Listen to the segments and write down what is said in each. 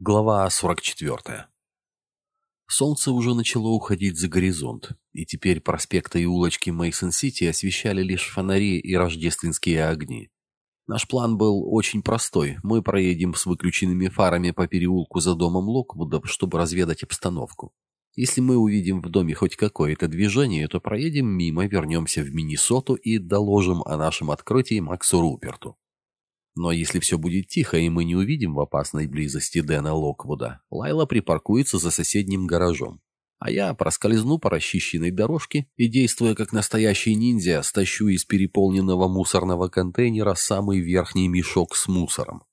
Глава 44. Солнце уже начало уходить за горизонт, и теперь проспекты и улочки Мейсон-Сити освещали лишь фонари и рождественские огни. Наш план был очень простой. Мы проедем с выключенными фарами по переулку за домом Локвудов, чтобы разведать обстановку. Если мы увидим в доме хоть какое-то движение, то проедем мимо, вернемся в Миннесоту и доложим о нашем открытии Максу Руперту. Но если все будет тихо, и мы не увидим в опасной близости Дэна Локвуда, Лайла припаркуется за соседним гаражом. А я проскользну по расчищенной дорожке и, действуя как настоящий ниндзя, стащу из переполненного мусорного контейнера самый верхний мешок с мусором.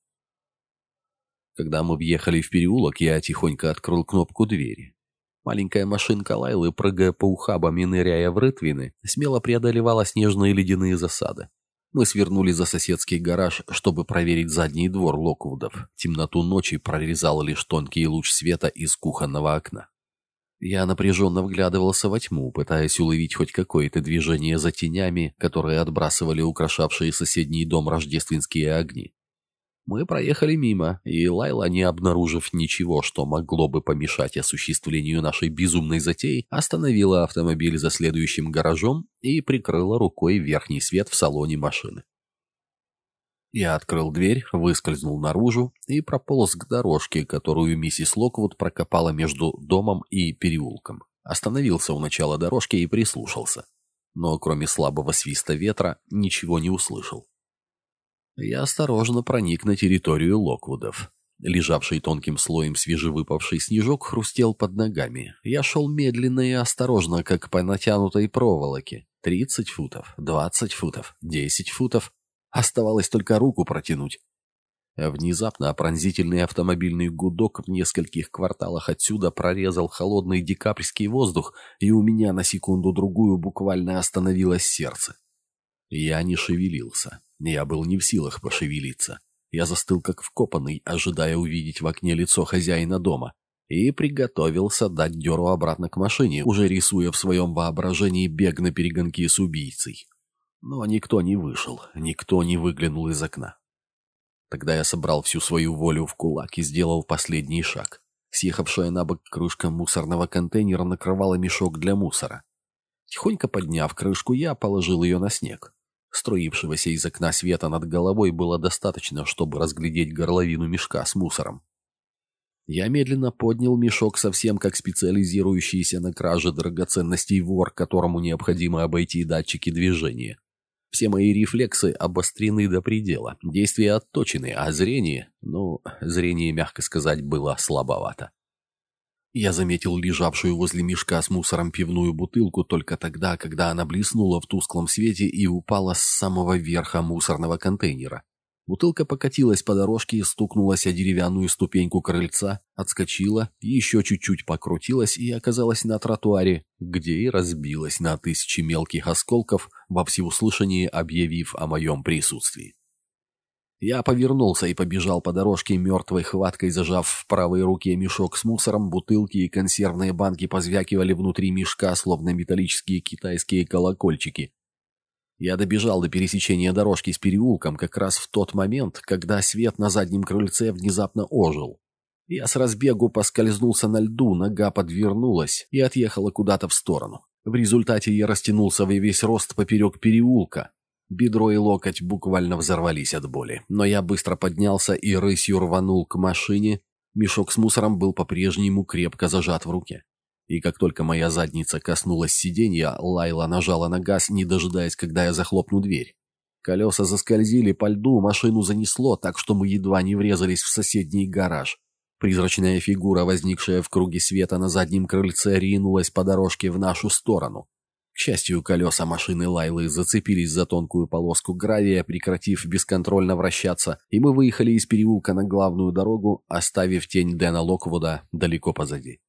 Когда мы въехали в переулок, я тихонько открыл кнопку двери. Маленькая машинка Лайлы, прыгая по ухабам и ныряя в рытвины, смело преодолевала снежные ледяные засады. Мы свернули за соседский гараж, чтобы проверить задний двор Локвудов. Темноту ночи прорезал лишь тонкий луч света из кухонного окна. Я напряженно вглядывался во тьму, пытаясь уловить хоть какое-то движение за тенями, которые отбрасывали украшавшие соседний дом рождественские огни. Мы проехали мимо, и Лайла, не обнаружив ничего, что могло бы помешать осуществлению нашей безумной затеи, остановила автомобиль за следующим гаражом и прикрыла рукой верхний свет в салоне машины. Я открыл дверь, выскользнул наружу и прополз к дорожке, которую миссис Локвуд прокопала между домом и переулком. Остановился у начала дорожки и прислушался. Но кроме слабого свиста ветра ничего не услышал. Я осторожно проник на территорию Локвудов. Лежавший тонким слоем свежевыпавший снежок хрустел под ногами. Я шел медленно и осторожно, как по натянутой проволоке. Тридцать футов, двадцать футов, десять футов. Оставалось только руку протянуть. Внезапно пронзительный автомобильный гудок в нескольких кварталах отсюда прорезал холодный декабрьский воздух, и у меня на секунду-другую буквально остановилось сердце. Я не шевелился. Я был не в силах пошевелиться. Я застыл как вкопанный, ожидая увидеть в окне лицо хозяина дома, и приготовился дать дёру обратно к машине, уже рисуя в своем воображении бег на перегонки с убийцей. Но никто не вышел, никто не выглянул из окна. Тогда я собрал всю свою волю в кулак и сделал последний шаг. Съехавшая на бок крышка мусорного контейнера накрывала мешок для мусора. Тихонько подняв крышку, я положил ее на снег. Струившегося из окна света над головой было достаточно, чтобы разглядеть горловину мешка с мусором. Я медленно поднял мешок совсем как специализирующийся на краже драгоценностей вор, которому необходимо обойти датчики движения. Все мои рефлексы обострены до предела, действия отточены, а зрение, ну, зрение, мягко сказать, было слабовато. Я заметил лежавшую возле мешка с мусором пивную бутылку только тогда, когда она блеснула в тусклом свете и упала с самого верха мусорного контейнера. Бутылка покатилась по дорожке и стукнулась о деревянную ступеньку крыльца, отскочила, еще чуть-чуть покрутилась и оказалась на тротуаре, где и разбилась на тысячи мелких осколков, во всеуслышание объявив о моем присутствии. Я повернулся и побежал по дорожке мертвой хваткой, зажав в правой руке мешок с мусором, бутылки и консервные банки позвякивали внутри мешка, словно металлические китайские колокольчики. Я добежал до пересечения дорожки с переулком как раз в тот момент, когда свет на заднем крыльце внезапно ожил. Я с разбегу поскользнулся на льду, нога подвернулась и отъехала куда-то в сторону. В результате я растянулся во весь рост поперек переулка, Бедро и локоть буквально взорвались от боли, но я быстро поднялся и рысью рванул к машине. Мешок с мусором был по-прежнему крепко зажат в руке. И как только моя задница коснулась сиденья, Лайла нажала на газ, не дожидаясь, когда я захлопну дверь. Колеса заскользили по льду, машину занесло, так что мы едва не врезались в соседний гараж. Призрачная фигура, возникшая в круге света на заднем крыльце, ринулась по дорожке в нашу сторону. К счастью, колеса машины Лайлы зацепились за тонкую полоску гравия, прекратив бесконтрольно вращаться, и мы выехали из переулка на главную дорогу, оставив тень Дэна Локвуда далеко позади.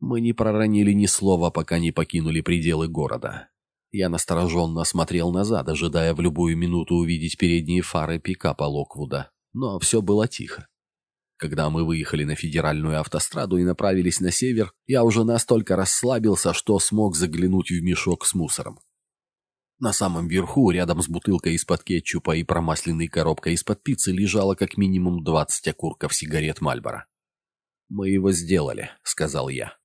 Мы не проронили ни слова, пока не покинули пределы города. Я настороженно смотрел назад, ожидая в любую минуту увидеть передние фары пикапа Локвуда, но все было тихо. Когда мы выехали на федеральную автостраду и направились на север, я уже настолько расслабился, что смог заглянуть в мешок с мусором. На самом верху, рядом с бутылкой из-под кетчупа и промасленной коробкой из-под пиццы, лежало как минимум 20 окурков сигарет Мальбора. «Мы его сделали», — сказал я.